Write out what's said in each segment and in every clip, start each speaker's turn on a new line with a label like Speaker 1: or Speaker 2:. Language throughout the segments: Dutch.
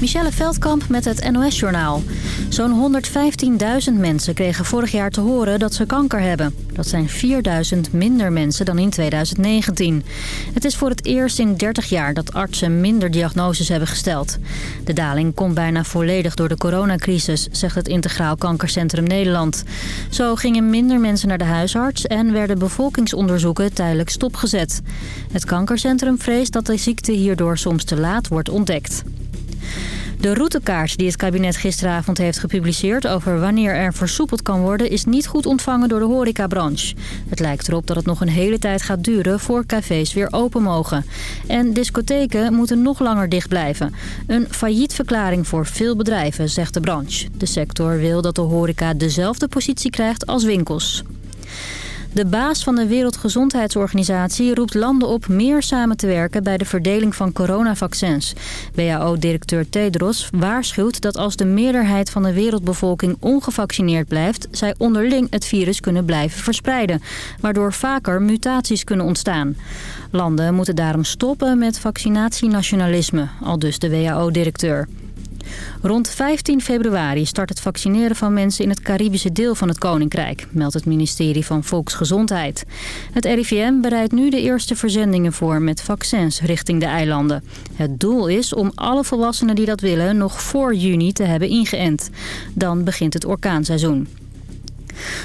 Speaker 1: Michelle Veldkamp met het NOS-journaal. Zo'n 115.000 mensen kregen vorig jaar te horen dat ze kanker hebben. Dat zijn 4.000 minder mensen dan in 2019. Het is voor het eerst in 30 jaar dat artsen minder diagnoses hebben gesteld. De daling komt bijna volledig door de coronacrisis, zegt het Integraal Kankercentrum Nederland. Zo gingen minder mensen naar de huisarts en werden bevolkingsonderzoeken tijdelijk stopgezet. Het kankercentrum vreest dat de ziekte hierdoor soms te laat wordt ontdekt. De routekaart die het kabinet gisteravond heeft gepubliceerd... over wanneer er versoepeld kan worden... is niet goed ontvangen door de horecabranche. Het lijkt erop dat het nog een hele tijd gaat duren... voor cafés weer open mogen. En discotheken moeten nog langer dicht blijven. Een faillietverklaring voor veel bedrijven, zegt de branche. De sector wil dat de horeca dezelfde positie krijgt als winkels. De baas van de Wereldgezondheidsorganisatie roept landen op meer samen te werken bij de verdeling van coronavaccins. WHO-directeur Tedros waarschuwt dat als de meerderheid van de wereldbevolking ongevaccineerd blijft, zij onderling het virus kunnen blijven verspreiden, waardoor vaker mutaties kunnen ontstaan. Landen moeten daarom stoppen met vaccinatienationalisme, al dus de WHO-directeur. Rond 15 februari start het vaccineren van mensen in het Caribische deel van het Koninkrijk, meldt het ministerie van Volksgezondheid. Het RIVM bereidt nu de eerste verzendingen voor met vaccins richting de eilanden. Het doel is om alle volwassenen die dat willen nog voor juni te hebben ingeënt. Dan begint het orkaanseizoen.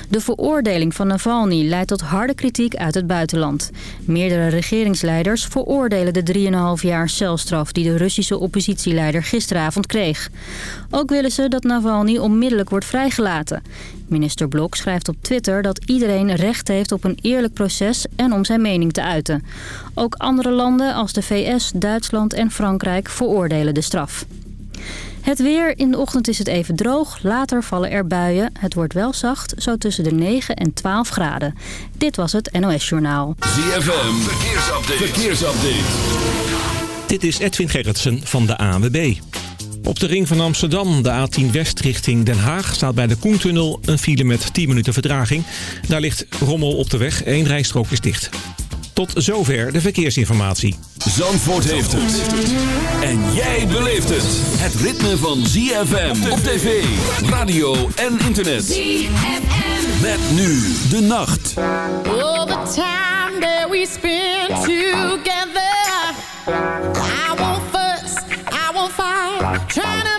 Speaker 1: De veroordeling van Navalny leidt tot harde kritiek uit het buitenland. Meerdere regeringsleiders veroordelen de 3,5 jaar celstraf die de Russische oppositieleider gisteravond kreeg. Ook willen ze dat Navalny onmiddellijk wordt vrijgelaten. Minister Blok schrijft op Twitter dat iedereen recht heeft op een eerlijk proces en om zijn mening te uiten. Ook andere landen als de VS, Duitsland en Frankrijk veroordelen de straf. Het weer. In de ochtend is het even droog. Later vallen er buien. Het wordt wel zacht, zo tussen de 9 en 12 graden. Dit was het NOS Journaal.
Speaker 2: ZFM. Verkeersupdate. Verkeersupdate.
Speaker 3: Dit is Edwin Gerritsen van de ANWB. Op de ring van Amsterdam, de A10 West richting Den Haag... staat bij de Koentunnel een file met 10 minuten vertraging. Daar ligt rommel op de weg. Eén rijstrook is dicht. Tot zover de verkeersinformatie.
Speaker 2: Zandvoort heeft het. En jij beleeft het. Het ritme van ZFM op tv, radio en internet. ZFM. Met nu de nacht.
Speaker 4: All the time that we spend together. I won't fuss, I won't fight. Trying to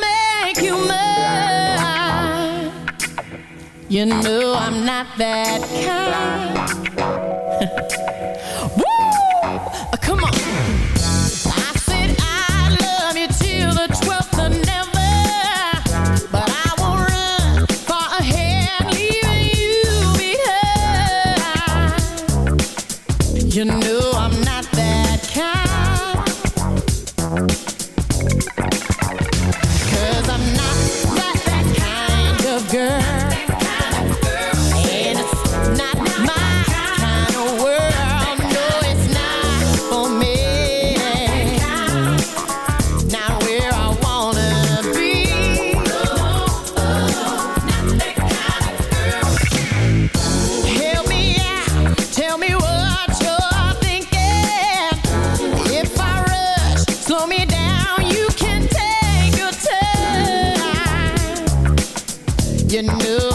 Speaker 4: You know I'm not that kind.
Speaker 5: Woo! Come on. I
Speaker 6: said I
Speaker 5: love you know you
Speaker 7: know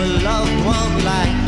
Speaker 7: a loved one like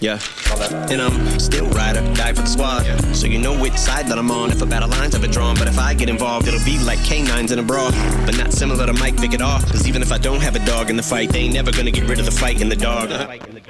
Speaker 7: Yeah. And I'm still rider, die for the squad. So you know which side that I'm on if a battle line's ever drawn. But if I get involved, it'll be like canines in a brawl. But not similar to Mike Vick at all. Cause even if I don't have a dog in the fight, they ain't never gonna get rid of the fight in the dog.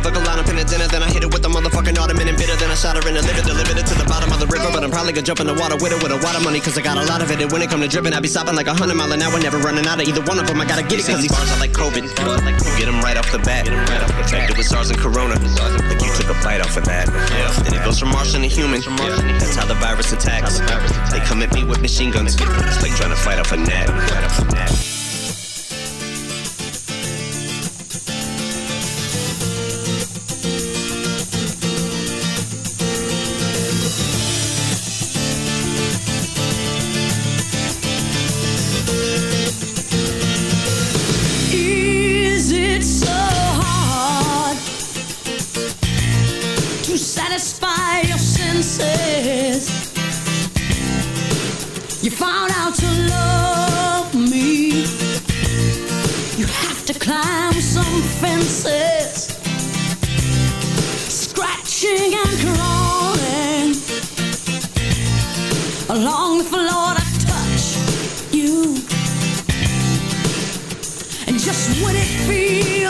Speaker 7: pick a line up in a dinner, then I hit it with a motherfucking ottoman and bitter, then I shot her in a liver, delivered it to the bottom of the river. But I'm probably gonna jump in the water with it with a water money, cause I got a lot of it. And when it come to dripping, I be stopping like a hundred mile an hour, never running out of either one of them. I gotta get it, cause these bars are like COVID. You get them right off the bat, infected with SARS and Corona. Like you took a bite off of that. Yeah. And it goes from Martian to human. That's how the virus attacks. They come at me with machine guns. It's like trying to fight off a net.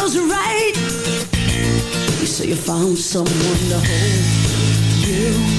Speaker 8: feels right. You say you found someone to hold you.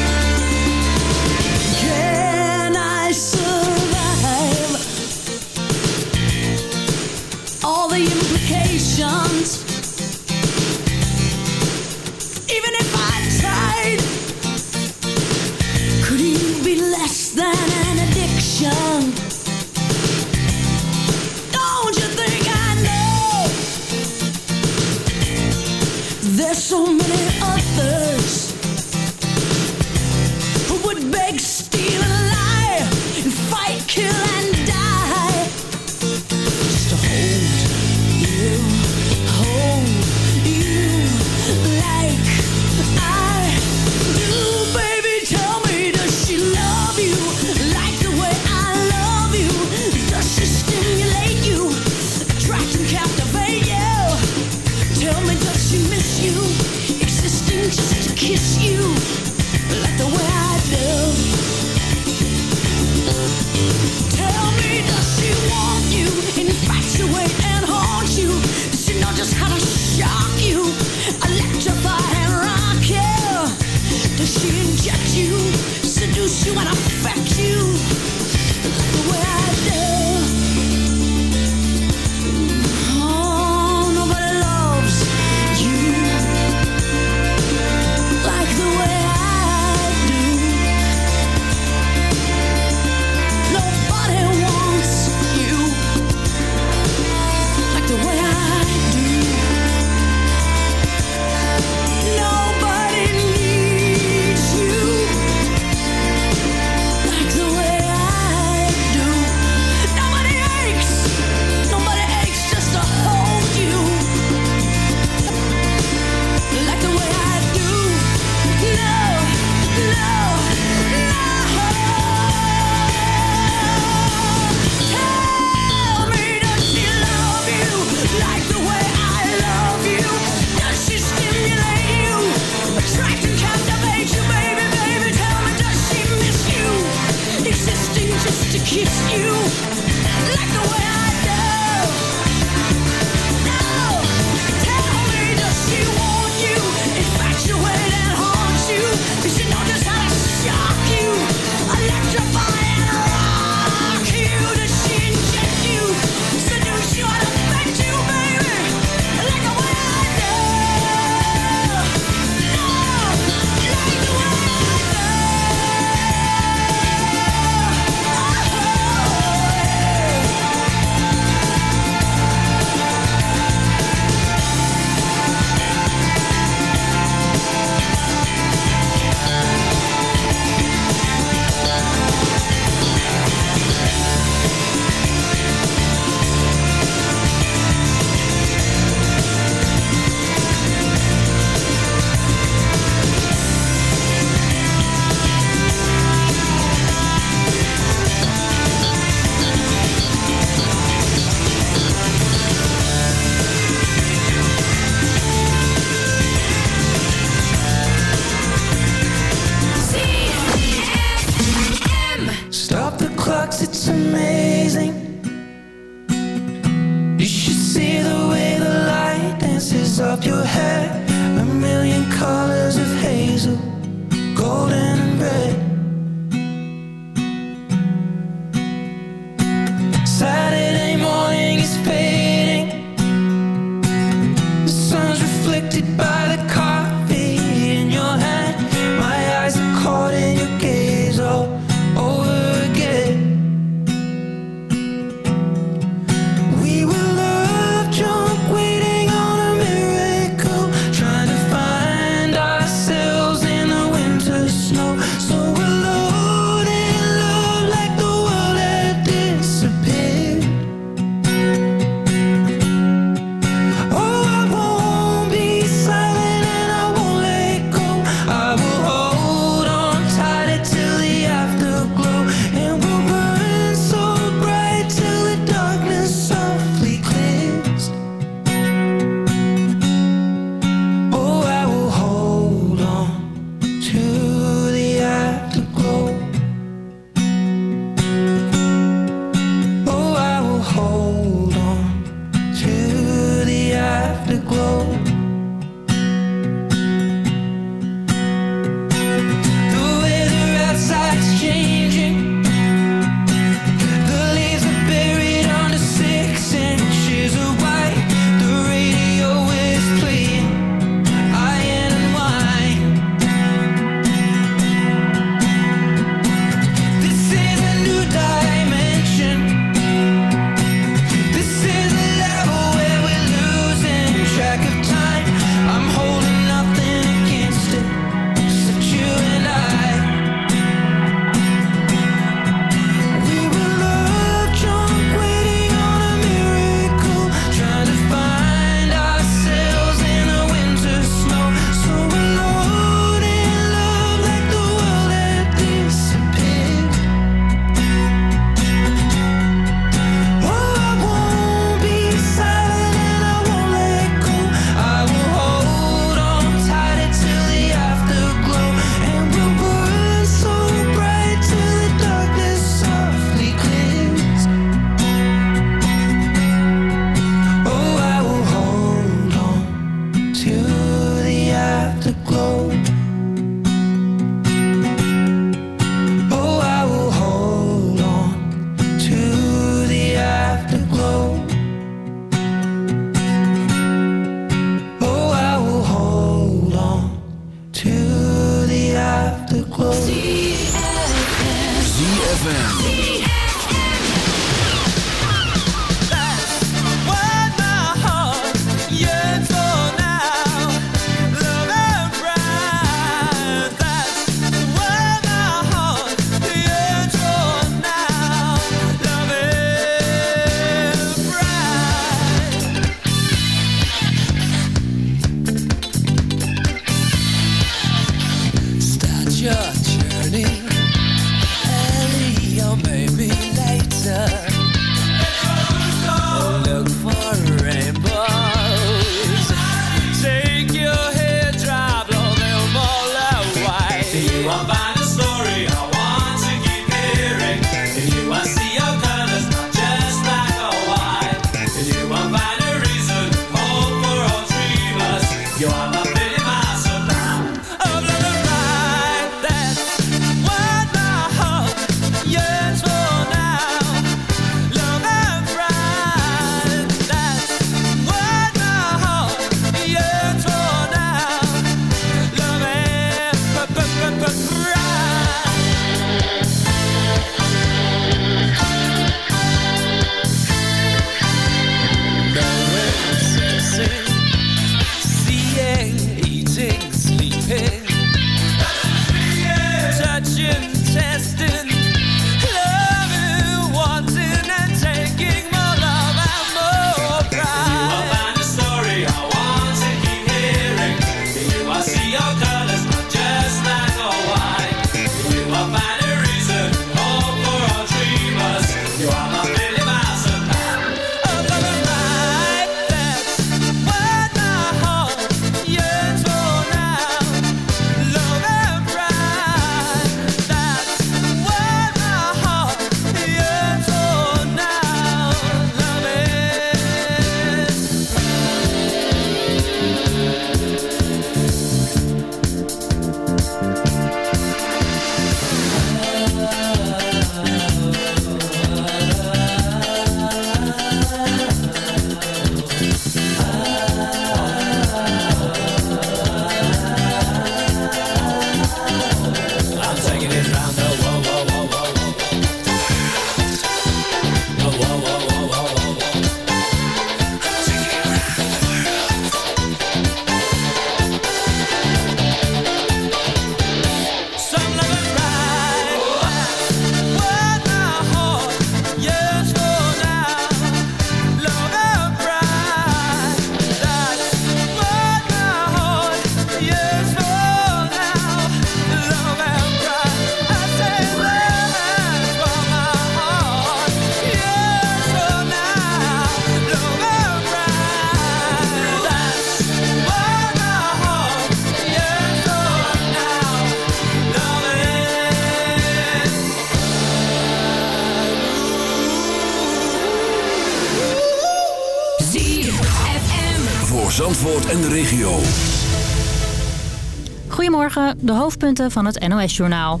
Speaker 1: Hoofdpunten van het NOS-journaal.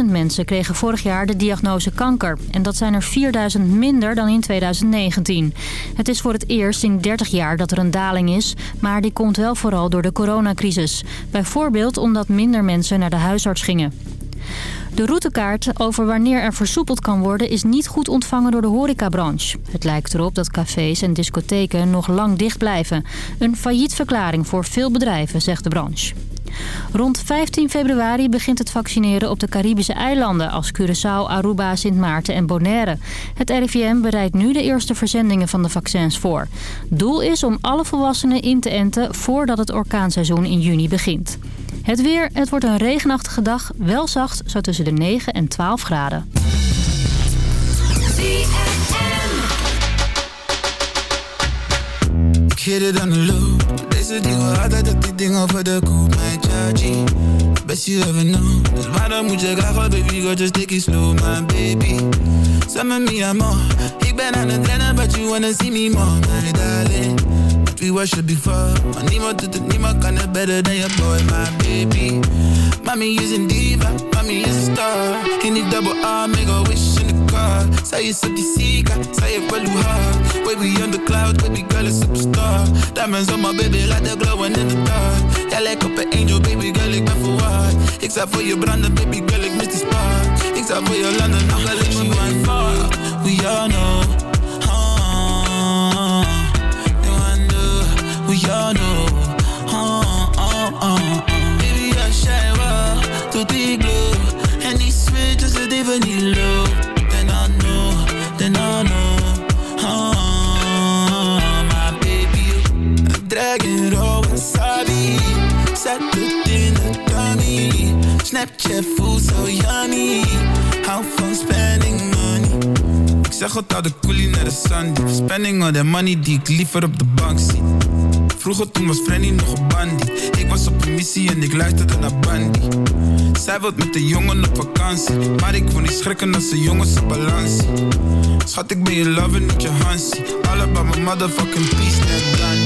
Speaker 1: 115.000 mensen kregen vorig jaar de diagnose kanker. En dat zijn er 4.000 minder dan in 2019. Het is voor het eerst in 30 jaar dat er een daling is. Maar die komt wel vooral door de coronacrisis. Bijvoorbeeld omdat minder mensen naar de huisarts gingen. De routekaart over wanneer er versoepeld kan worden is niet goed ontvangen door de horecabranche. Het lijkt erop dat cafés en discotheken nog lang dicht blijven. Een faillietverklaring voor veel bedrijven, zegt de branche. Rond 15 februari begint het vaccineren op de Caribische eilanden... als Curaçao, Aruba, Sint Maarten en Bonaire. Het RIVM bereidt nu de eerste verzendingen van de vaccins voor. Doel is om alle volwassenen in te enten voordat het orkaanseizoen in juni begint. Het weer, het wordt een regenachtige dag, wel zacht, zo tussen de 9 en 12 graden.
Speaker 9: It. Deze dingen harder dat die dingen voor de koop. Mijn chargy, best you ever know. Dus waarom moet je graag baby girl, just take it slow, my baby. Some of me I'm on. Ik ben aan het rennen, but you wanna see me more, my darling. But we worship before. Maar niemand doet het, niemand kan het better than your boy, my baby. Mommy is een diva, mommy is a star. In die double R, make a wish in the car. Zij is op die zieke, zij heeft wel hoe hard. Baby on the cloud, baby girl is superstar. Diamonds on my baby, like they're glowing in the dark. Jij lijkt op een angel, baby girl, ik ben verwaard. Ik sta voor je branden, baby girl, ik mis die spark. Ik your London. I'm gonna let you run far. We all know. You wonder, we all know. Uh, uh, uh. Baby, I shy well, tot ik glow. En die switch als het even niet. Dragging raw wasabi. Zet het. Snapchat zo yummy. Hou van spending money. Ik zeg het de coolie naar de Sunday. Spending all that money die ik liever op de bank zie. Vroeger toen was Frenny nog een bandie. Ik was op een missie en ik luisterde naar Bandy. Zij wil met de jongen op vakantie. Maar ik wil niet schrikken als de jongens op balans. Schat, ik ben je lover, niet je Hansie. All about my motherfucking peace, net Gandhi.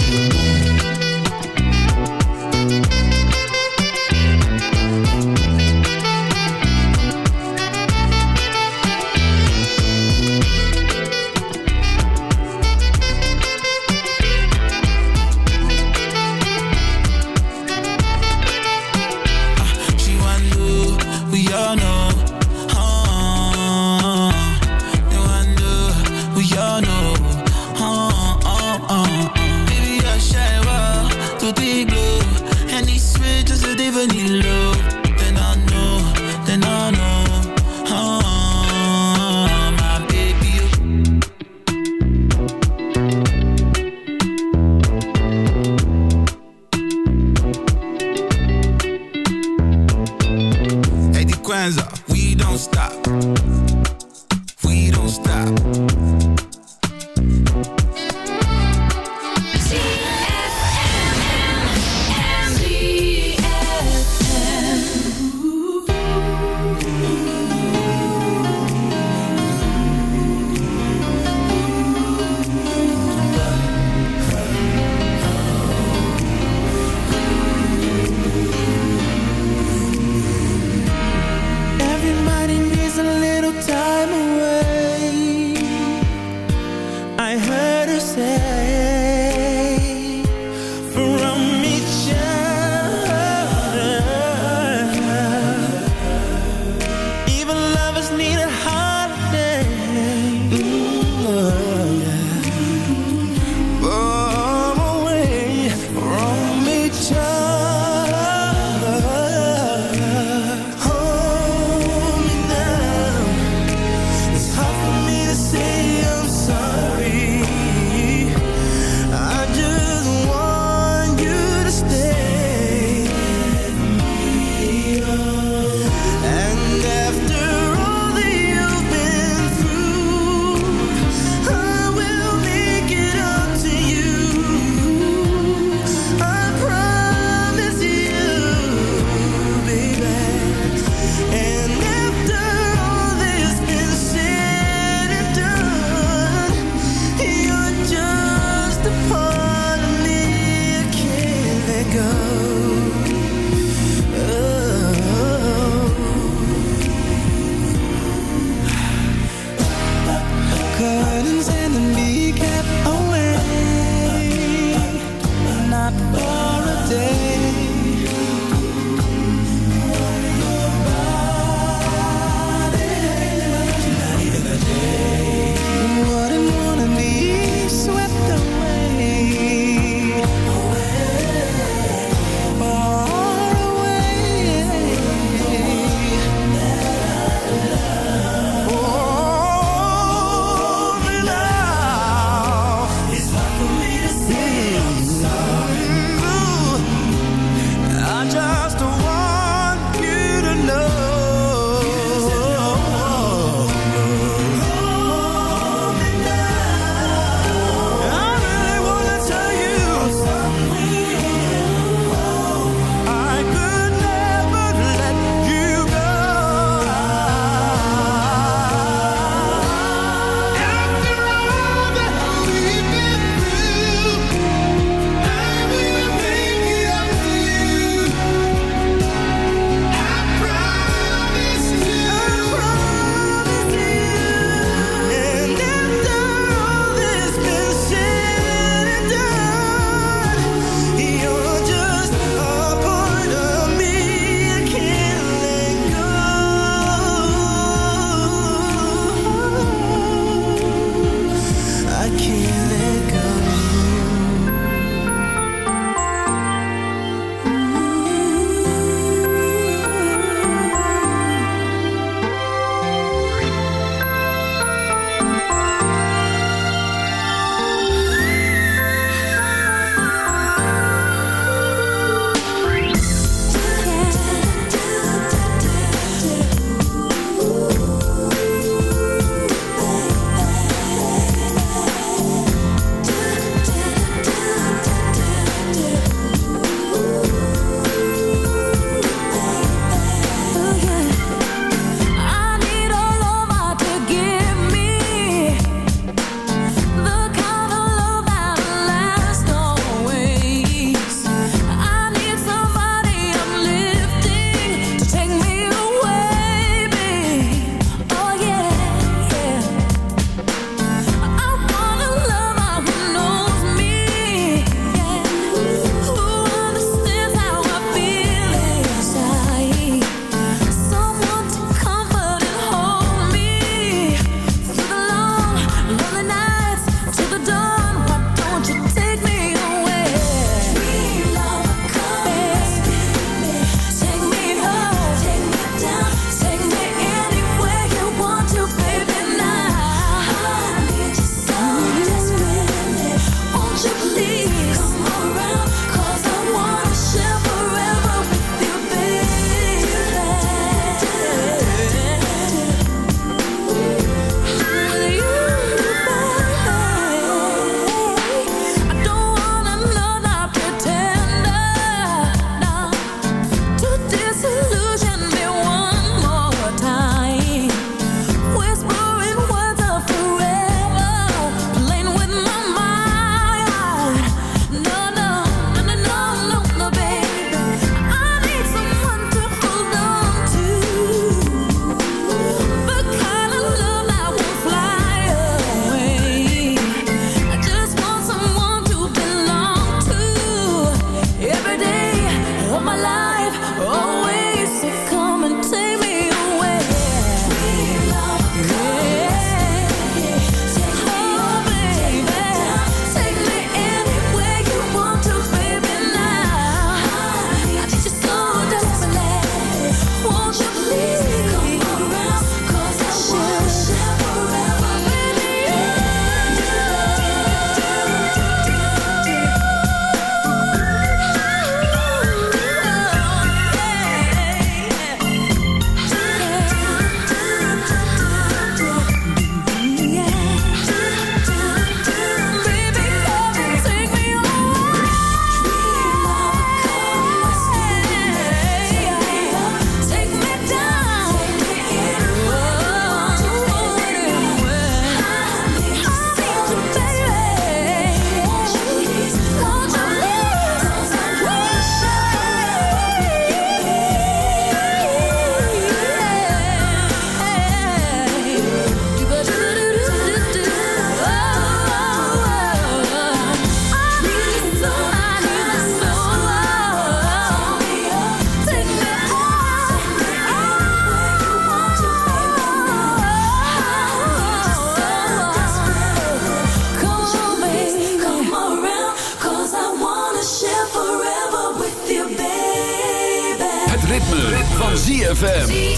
Speaker 2: ZFM.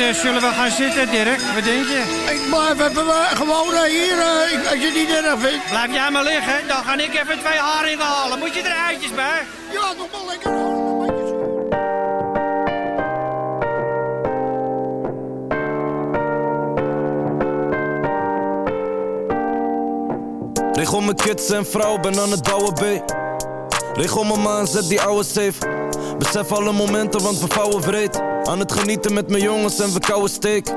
Speaker 10: Eh, zullen we gaan zitten, Dirk? Wat denk je?
Speaker 11: Ik blijf even uh, gewoon eh, hier, als je het niet erg vindt.
Speaker 10: Blijf jij maar liggen, dan ga ik even twee haringen halen. Moet je er eitjes bij?
Speaker 11: Ja, nog wel lekker
Speaker 12: Richt om mijn kids en vrouw, ben aan het bouwen, B. Richt om mijn maan, zet die oude safe. Besef alle momenten, want we vouwen vreed. Aan het genieten met mijn jongens en we kouden steek.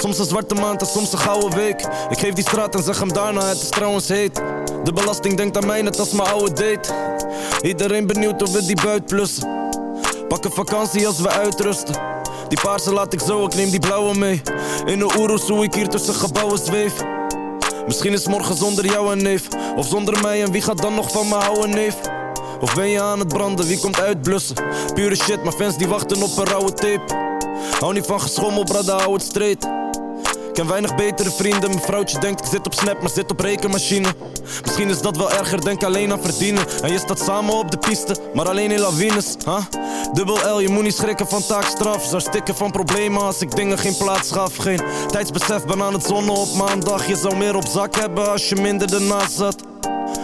Speaker 12: Soms een zwarte maand en soms een gouden week. Ik geef die straat en zeg hem daarna, het is trouwens heet. De belasting denkt aan mij net als mijn oude date. Iedereen benieuwd of we die buit plussen. Pak een vakantie als we uitrusten. Die paarse laat ik zo, ik neem die blauwe mee. In de oeroes hoe ik hier tussen gebouwen zweef. Misschien is morgen zonder jou een neef. Of zonder mij en wie gaat dan nog van me houden neef? Of ben je aan het branden, wie komt uitblussen? Pure shit, maar fans die wachten op een rauwe tape. Hou niet van geschommel, brada, hou het straight. Ken weinig betere vrienden. Mijn vrouwtje denkt ik zit op snap, maar zit op rekenmachine. Misschien is dat wel erger, denk alleen aan verdienen. En je staat samen op de piste, maar alleen in lawines. Huh? Dubbel L, je moet niet schrikken van taakstraf. Zou stikken van problemen als ik dingen geen plaats gaf. Geen tijdsbesef, ben aan het zonnen op maandag. Je zou meer op zak hebben als je minder ernaast zat.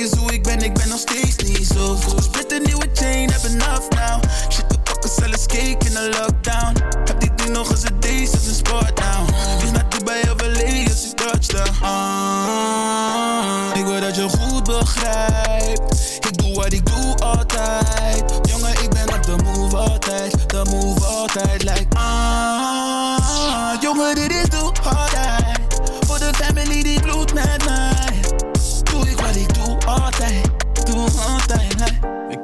Speaker 9: Eens hoe ik ben, ik ben nog steeds niet zo goed. Split een nieuwe chain, heb enough now. Shit, we pakken zelfs cake in de lockdown. Heb die ding nog eens een days als een sport now. Dus naar Dubai of LA als ik touchdown. Ah, ik wil dat je goed begrijpt. Ik doe wat ik doe altijd. Jongen, ik ben op de move altijd. De move altijd, like ah. Jongen, dit is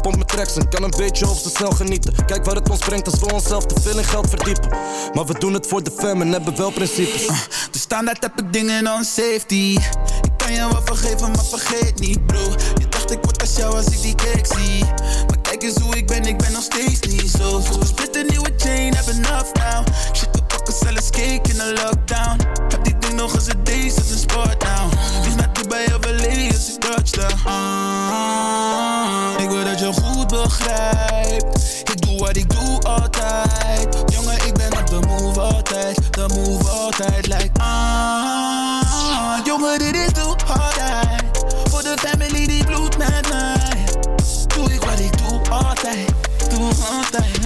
Speaker 12: Pompt met tracks en kan een beetje op zijn snel genieten. Kijk waar het ons brengt als we onszelf te veel in geld verdiepen. Maar we doen het voor de fam en hebben wel principes.
Speaker 9: De standaard heb ik dingen on safety. Ik kan je wel vergeven, maar vergeet niet, bro. Je dacht ik word als jou als ik die cake zie. Maar kijk eens hoe ik ben, ik ben nog steeds niet zo goed. Split een nieuwe chain, heb enough now. Shit, we pakken zelfs cake in de lockdown. Heb die ding nog eens een days als een sport now. Naar Dubai of LA als ik wil dat je goed begrijpt. Ik doe wat ik doe altijd. Jongen, ik ben op de move altijd. De move altijd, like ah. Jongen, dit is doe altijd. Voor de family die bloedt met mij. Doe ik wat ik doe altijd. Doe altijd.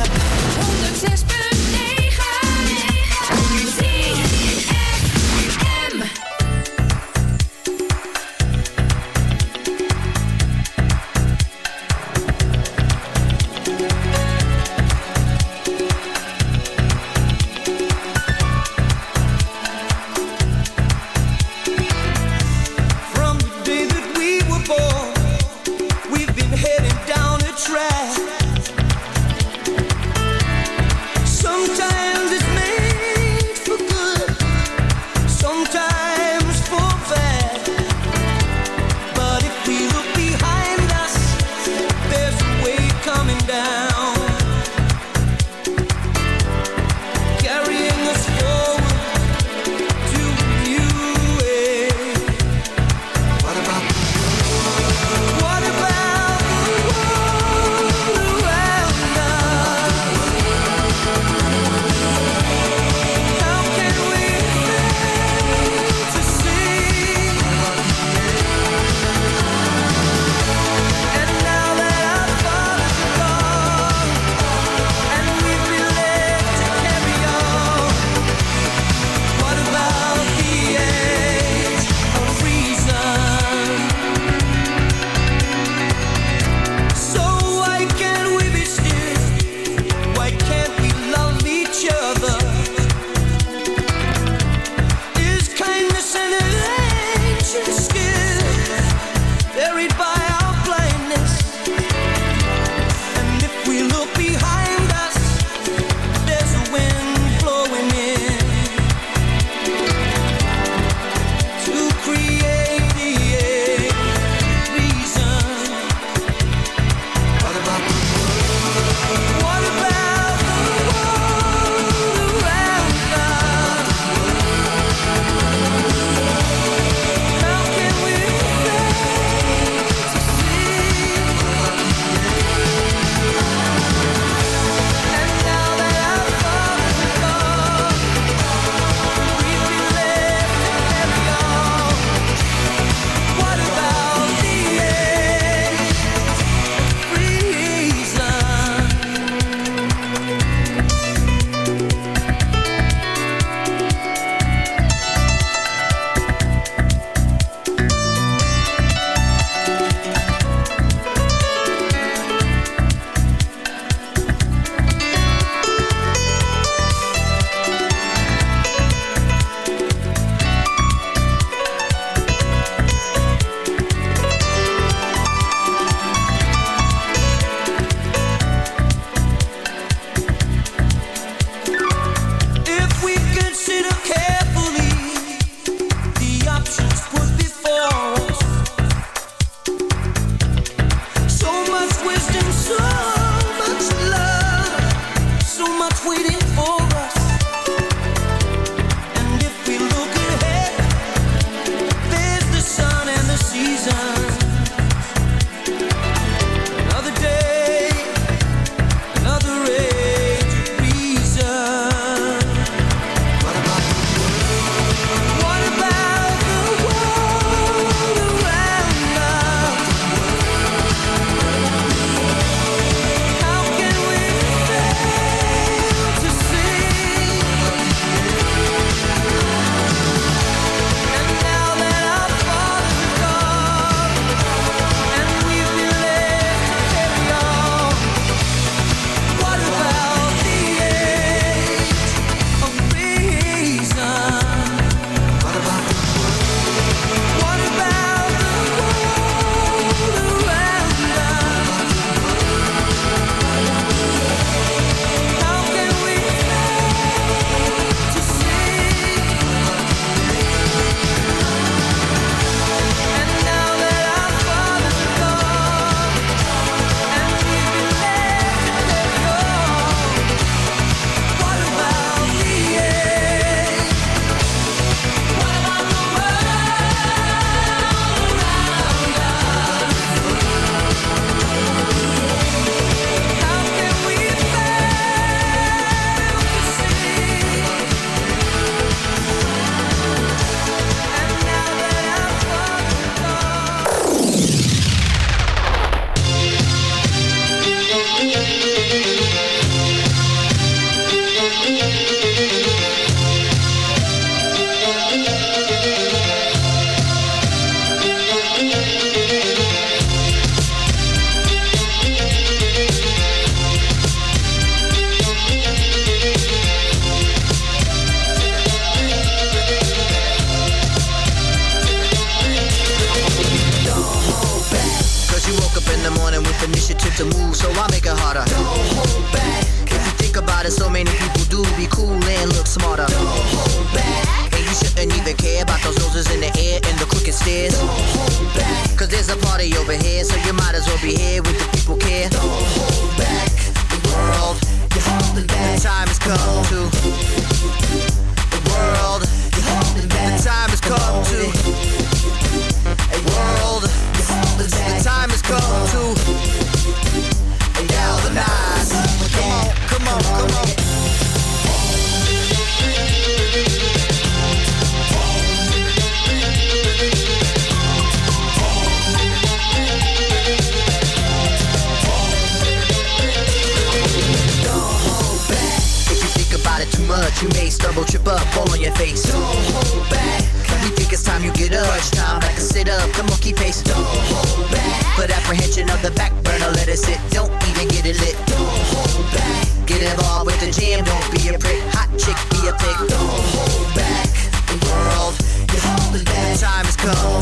Speaker 13: Sit up. Come on, keep pace. Don't hold back. Put apprehension of the back burner, let it sit. Don't even get it lit. Don't hold back. Get involved with the jam. Don't be a prick. Hot chick, be a pig. Don't hold back. The world, you're holding back. The time has come